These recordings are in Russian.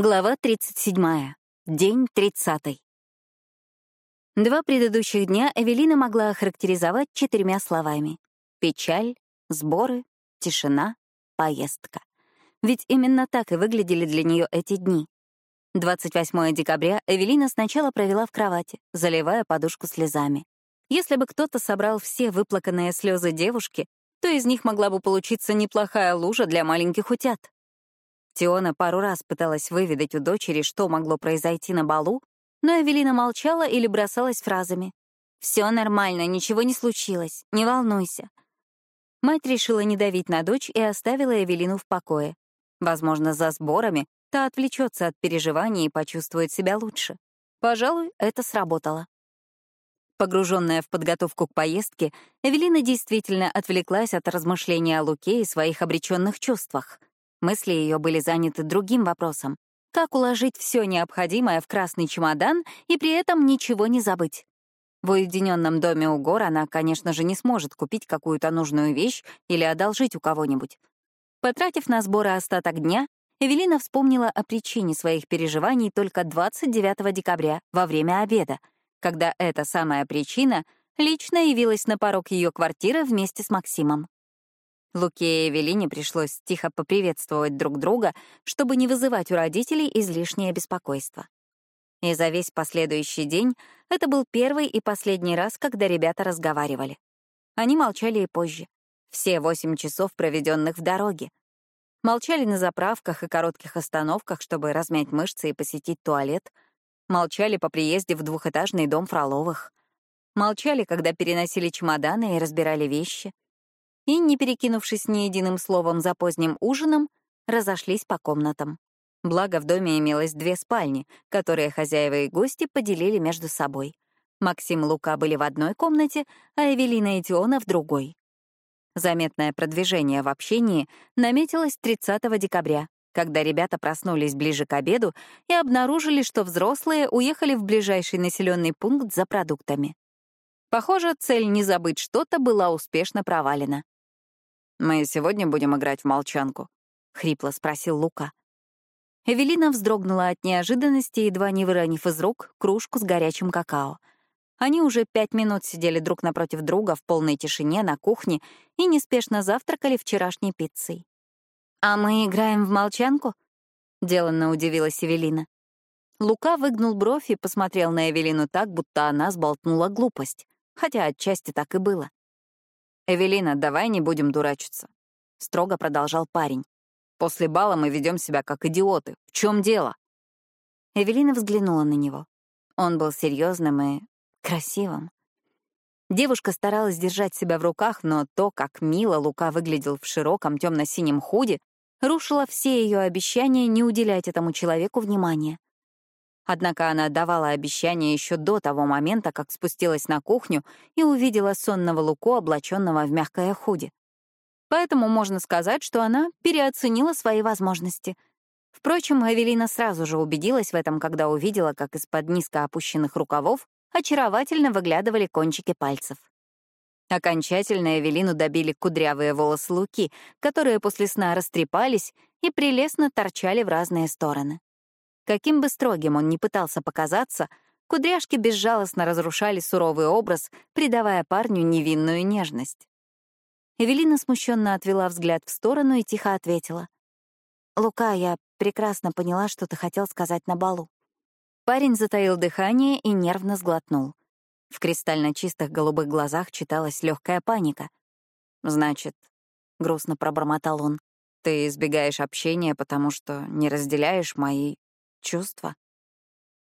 Глава 37. День 30. Два предыдущих дня Эвелина могла охарактеризовать четырьмя словами. Печаль, сборы, тишина, поездка. Ведь именно так и выглядели для нее эти дни. 28 декабря Эвелина сначала провела в кровати, заливая подушку слезами. Если бы кто-то собрал все выплаканные слезы девушки, то из них могла бы получиться неплохая лужа для маленьких утят. Тиона пару раз пыталась выведать у дочери, что могло произойти на балу, но Эвелина молчала или бросалась фразами. «Все нормально, ничего не случилось, не волнуйся». Мать решила не давить на дочь и оставила Эвелину в покое. Возможно, за сборами та отвлечется от переживаний и почувствует себя лучше. Пожалуй, это сработало. Погруженная в подготовку к поездке, Эвелина действительно отвлеклась от размышления о Луке и своих обреченных чувствах. Мысли ее были заняты другим вопросом. Как уложить все необходимое в красный чемодан и при этом ничего не забыть? В уединенном доме у гор она, конечно же, не сможет купить какую-то нужную вещь или одолжить у кого-нибудь. Потратив на сборы остаток дня, Эвелина вспомнила о причине своих переживаний только 29 декабря, во время обеда, когда эта самая причина лично явилась на порог ее квартиры вместе с Максимом. Луке и Эвелине пришлось тихо поприветствовать друг друга, чтобы не вызывать у родителей излишнее беспокойство. И за весь последующий день это был первый и последний раз, когда ребята разговаривали. Они молчали и позже. Все восемь часов, проведенных в дороге. Молчали на заправках и коротких остановках, чтобы размять мышцы и посетить туалет. Молчали по приезде в двухэтажный дом Фроловых. Молчали, когда переносили чемоданы и разбирали вещи и, не перекинувшись ни единым словом за поздним ужином, разошлись по комнатам. Благо, в доме имелось две спальни, которые хозяева и гости поделили между собой. Максим и Лука были в одной комнате, а Эвелина и Тиона — в другой. Заметное продвижение в общении наметилось 30 декабря, когда ребята проснулись ближе к обеду и обнаружили, что взрослые уехали в ближайший населенный пункт за продуктами. Похоже, цель не забыть что-то была успешно провалена. «Мы сегодня будем играть в молчанку?» — хрипло спросил Лука. Эвелина вздрогнула от неожиданности, едва не выронив из рук кружку с горячим какао. Они уже пять минут сидели друг напротив друга в полной тишине на кухне и неспешно завтракали вчерашней пиццей. «А мы играем в молчанку?» — деланно удивилась Эвелина. Лука выгнул бровь и посмотрел на Эвелину так, будто она сболтнула глупость, хотя отчасти так и было. «Эвелина, давай не будем дурачиться», — строго продолжал парень. «После бала мы ведем себя как идиоты. В чем дело?» Эвелина взглянула на него. Он был серьезным и красивым. Девушка старалась держать себя в руках, но то, как мило Лука выглядел в широком темно-синем худе, рушило все ее обещания не уделять этому человеку внимания. Однако она давала обещание еще до того момента, как спустилась на кухню и увидела сонного Луку, облаченного в мягкое худи. Поэтому можно сказать, что она переоценила свои возможности. Впрочем, Эвелина сразу же убедилась в этом, когда увидела, как из-под низко опущенных рукавов очаровательно выглядывали кончики пальцев. Окончательно Эвелину добили кудрявые волосы Луки, которые после сна растрепались и прелестно торчали в разные стороны. Каким бы строгим он ни пытался показаться, кудряшки безжалостно разрушали суровый образ, придавая парню невинную нежность. Эвелина смущенно отвела взгляд в сторону и тихо ответила. «Лука, я прекрасно поняла, что ты хотел сказать на балу». Парень затаил дыхание и нервно сглотнул. В кристально чистых голубых глазах читалась легкая паника. «Значит», — грустно пробормотал он, — «ты избегаешь общения, потому что не разделяешь мои Чувства?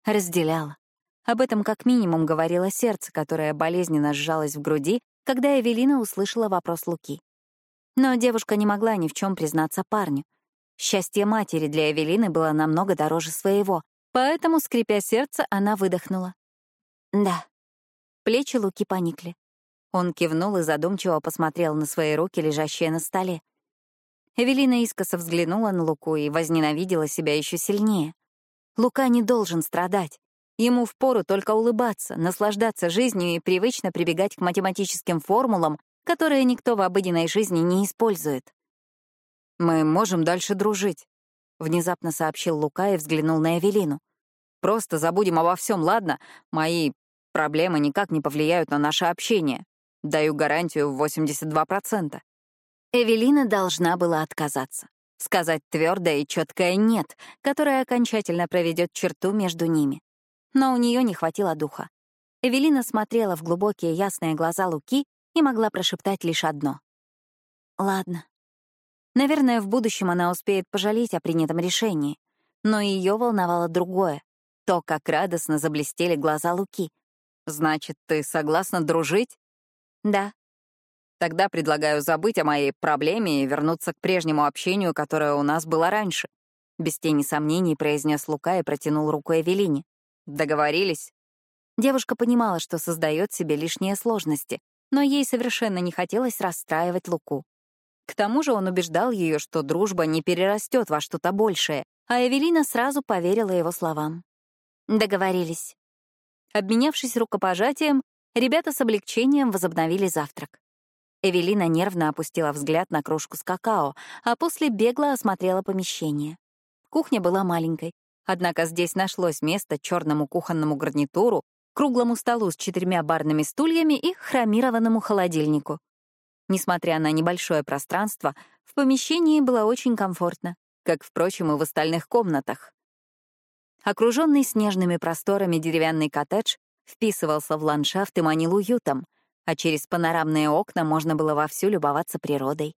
Разделяла. Об этом как минимум говорило сердце, которое болезненно сжалось в груди, когда Эвелина услышала вопрос Луки. Но девушка не могла ни в чем признаться парню. Счастье матери для Эвелины было намного дороже своего, поэтому, скрипя сердце, она выдохнула. «Да». Плечи Луки поникли. Он кивнул и задумчиво посмотрел на свои руки, лежащие на столе. Эвелина искоса взглянула на Луку и возненавидела себя еще сильнее. Лука не должен страдать. Ему впору только улыбаться, наслаждаться жизнью и привычно прибегать к математическим формулам, которые никто в обыденной жизни не использует. «Мы можем дальше дружить», внезапно сообщил Лука и взглянул на Эвелину. «Просто забудем обо всем, ладно? Мои проблемы никак не повлияют на наше общение. Даю гарантию в 82%. Эвелина должна была отказаться. Сказать твердое и четкое «нет», которое окончательно проведет черту между ними. Но у нее не хватило духа. Эвелина смотрела в глубокие ясные глаза Луки и могла прошептать лишь одно. «Ладно». Наверное, в будущем она успеет пожалеть о принятом решении. Но ее волновало другое — то, как радостно заблестели глаза Луки. «Значит, ты согласна дружить?» «Да». «Тогда предлагаю забыть о моей проблеме и вернуться к прежнему общению, которое у нас было раньше», — без тени сомнений произнес Лука и протянул руку Эвелине. «Договорились?» Девушка понимала, что создает себе лишние сложности, но ей совершенно не хотелось расстраивать Луку. К тому же он убеждал ее, что дружба не перерастет во что-то большее, а Эвелина сразу поверила его словам. Договорились. Обменявшись рукопожатием, ребята с облегчением возобновили завтрак. Эвелина нервно опустила взгляд на кружку с какао, а после бегло осмотрела помещение. Кухня была маленькой, однако здесь нашлось место черному кухонному гарнитуру, круглому столу с четырьмя барными стульями и хромированному холодильнику. Несмотря на небольшое пространство, в помещении было очень комфортно, как, впрочем, и в остальных комнатах. Окруженный снежными просторами деревянный коттедж вписывался в ландшафт и манил уютом, а через панорамные окна можно было вовсю любоваться природой.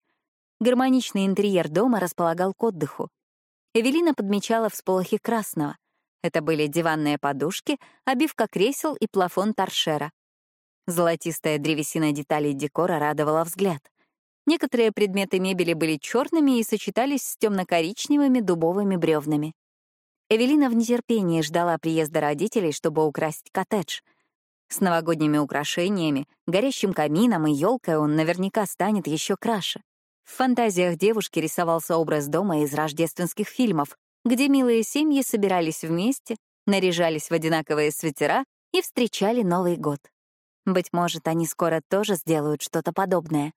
Гармоничный интерьер дома располагал к отдыху. Эвелина подмечала всполохи красного. Это были диванные подушки, обивка кресел и плафон торшера. Золотистая древесина деталей декора радовала взгляд. Некоторые предметы мебели были черными и сочетались с темно-коричневыми дубовыми бревнами. Эвелина в нетерпении ждала приезда родителей, чтобы украсить коттедж. С новогодними украшениями, горящим камином и елкой он наверняка станет еще краше. В фантазиях девушки рисовался образ дома из рождественских фильмов, где милые семьи собирались вместе, наряжались в одинаковые свитера и встречали Новый год. Быть может, они скоро тоже сделают что-то подобное.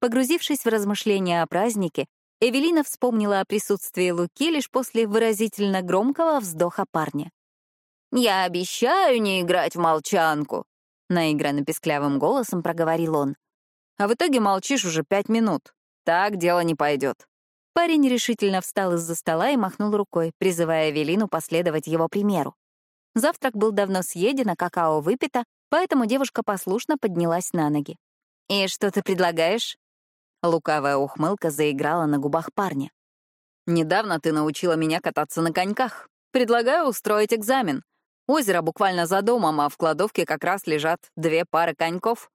Погрузившись в размышления о празднике, Эвелина вспомнила о присутствии Луки лишь после выразительно громкого вздоха парня. «Я обещаю не играть в молчанку», — наигранно песклявым голосом проговорил он. «А в итоге молчишь уже пять минут. Так дело не пойдет». Парень решительно встал из-за стола и махнул рукой, призывая Эвелину последовать его примеру. Завтрак был давно съеден, а какао выпито, поэтому девушка послушно поднялась на ноги. «И что ты предлагаешь?» Лукавая ухмылка заиграла на губах парня. «Недавно ты научила меня кататься на коньках. Предлагаю устроить экзамен. Озеро буквально за домом, а в кладовке как раз лежат две пары коньков».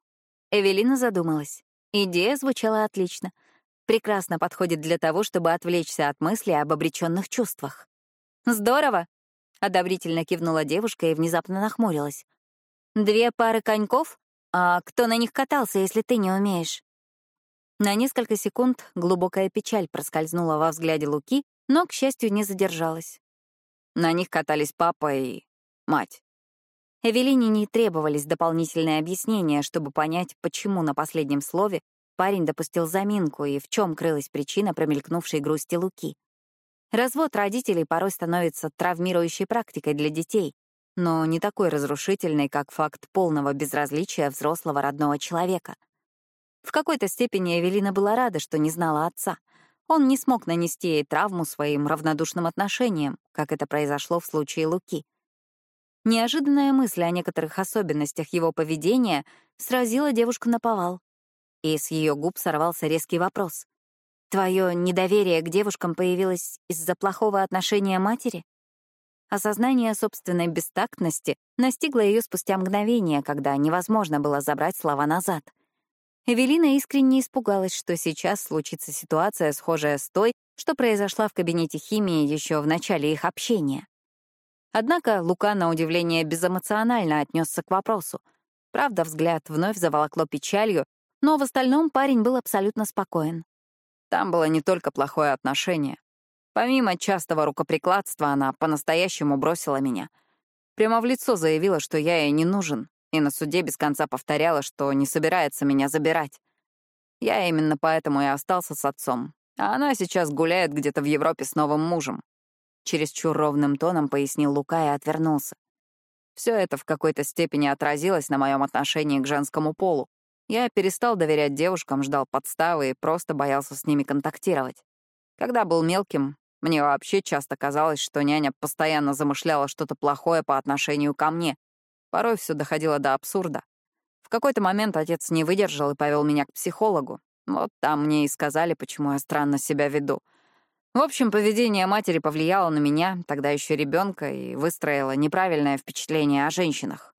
Эвелина задумалась. Идея звучала отлично. Прекрасно подходит для того, чтобы отвлечься от мысли об обреченных чувствах. «Здорово!» — одобрительно кивнула девушка и внезапно нахмурилась. Две пары коньков? А кто на них катался, если ты не умеешь? На несколько секунд глубокая печаль проскользнула во взгляде Луки, но, к счастью, не задержалась. На них катались папа и мать. Эвелине не требовались дополнительные объяснения, чтобы понять, почему на последнем слове парень допустил заминку и в чем крылась причина промелькнувшей грусти Луки. Развод родителей порой становится травмирующей практикой для детей, но не такой разрушительный, как факт полного безразличия взрослого родного человека. В какой-то степени Эвелина была рада, что не знала отца. Он не смог нанести ей травму своим равнодушным отношением, как это произошло в случае Луки. Неожиданная мысль о некоторых особенностях его поведения сразила девушку на повал. И с ее губ сорвался резкий вопрос. «Твое недоверие к девушкам появилось из-за плохого отношения матери?» Осознание собственной бестактности настигло ее спустя мгновение, когда невозможно было забрать слова назад. Эвелина искренне испугалась, что сейчас случится ситуация, схожая с той, что произошла в кабинете химии еще в начале их общения. Однако Лука, на удивление, безэмоционально отнесся к вопросу. Правда, взгляд вновь заволокло печалью, но в остальном парень был абсолютно спокоен. Там было не только плохое отношение. Помимо частого рукоприкладства, она по-настоящему бросила меня. Прямо в лицо заявила, что я ей не нужен, и на суде без конца повторяла, что не собирается меня забирать. Я именно поэтому и остался с отцом, А она сейчас гуляет где-то в Европе с новым мужем. Чересчур ровным тоном пояснил Лука и отвернулся. Все это в какой-то степени отразилось на моем отношении к женскому полу. Я перестал доверять девушкам, ждал подставы и просто боялся с ними контактировать. Когда был мелким, мне вообще часто казалось, что няня постоянно замышляла что-то плохое по отношению ко мне. Порой все доходило до абсурда. В какой-то момент отец не выдержал и повел меня к психологу. Вот там мне и сказали, почему я странно себя веду. В общем, поведение матери повлияло на меня, тогда еще ребенка, и выстроило неправильное впечатление о женщинах.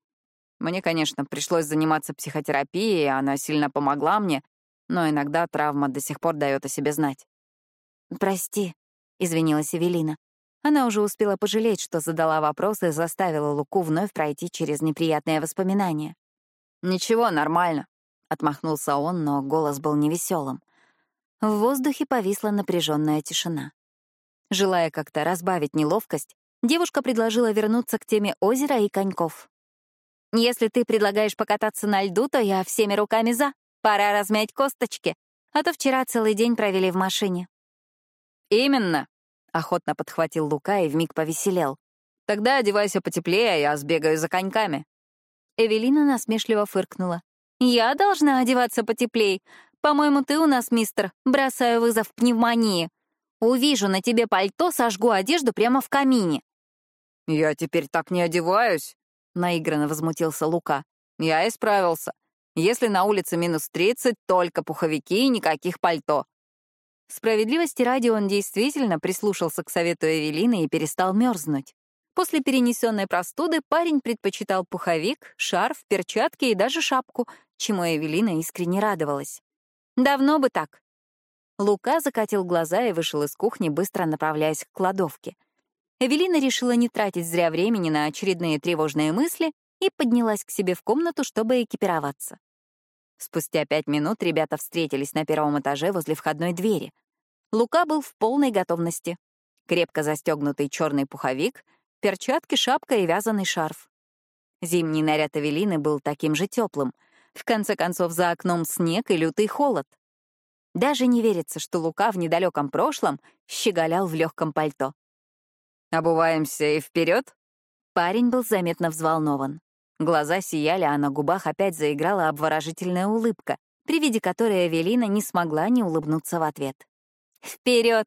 Мне, конечно, пришлось заниматься психотерапией, она сильно помогла мне, но иногда травма до сих пор дает о себе знать. «Прости», — извинилась Эвелина. Она уже успела пожалеть, что задала вопрос и заставила Луку вновь пройти через неприятные воспоминания. «Ничего, нормально», — отмахнулся он, но голос был невеселым. В воздухе повисла напряженная тишина. Желая как-то разбавить неловкость, девушка предложила вернуться к теме озера и коньков. «Если ты предлагаешь покататься на льду, то я всеми руками за. Пора размять косточки, а то вчера целый день провели в машине». «Именно», — охотно подхватил Лука и вмиг повеселел. «Тогда одевайся потеплее, а я сбегаю за коньками». Эвелина насмешливо фыркнула. «Я должна одеваться потеплей. По-моему, ты у нас, мистер, бросаю вызов пневмонии. Увижу на тебе пальто, сожгу одежду прямо в камине». «Я теперь так не одеваюсь», — наигранно возмутился Лука. «Я исправился. Если на улице минус 30, только пуховики и никаких пальто. Справедливости ради он действительно прислушался к совету Эвелины и перестал мерзнуть. После перенесенной простуды парень предпочитал пуховик, шарф, перчатки и даже шапку, чему Эвелина искренне радовалась. «Давно бы так». Лука закатил глаза и вышел из кухни, быстро направляясь к кладовке. Эвелина решила не тратить зря времени на очередные тревожные мысли и поднялась к себе в комнату, чтобы экипироваться. Спустя пять минут ребята встретились на первом этаже возле входной двери. Лука был в полной готовности. Крепко застегнутый черный пуховик, перчатки, шапка и вязаный шарф. Зимний наряд Эвелины был таким же теплым. В конце концов, за окном снег и лютый холод. Даже не верится, что Лука в недалеком прошлом щеголял в легком пальто. «Обуваемся и вперед? Парень был заметно взволнован. Глаза сияли, а на губах опять заиграла обворожительная улыбка, при виде которой Эвелина не смогла не улыбнуться в ответ. «Вперед!»